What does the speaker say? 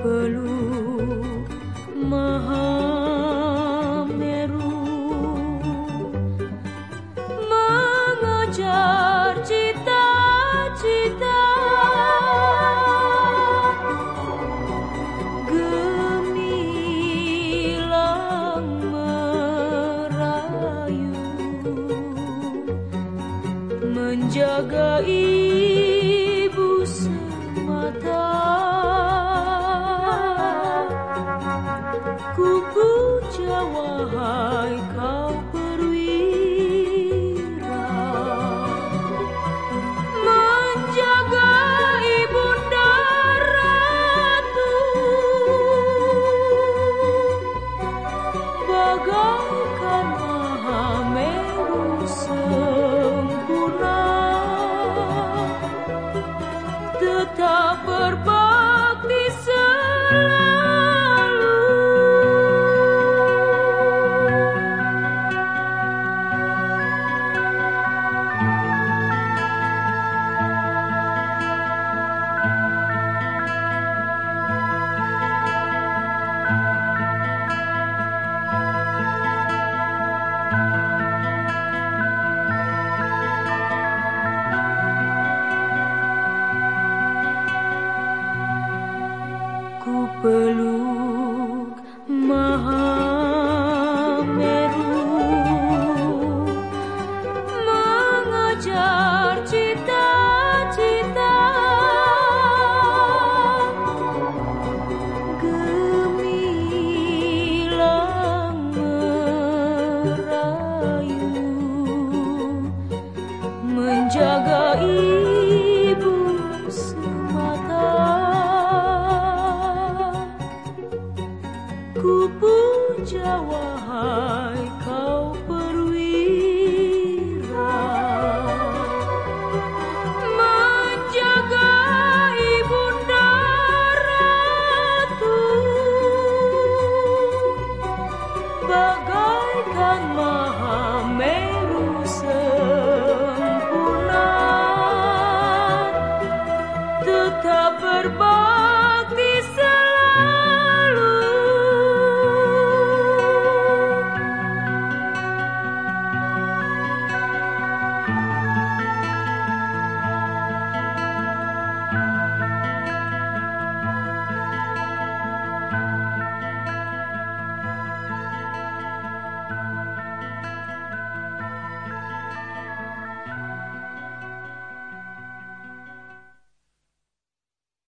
peluk Maha Meru mengejar cita-cita gemilang merayu menjaga ibu semata. peluk maha meru mengajar.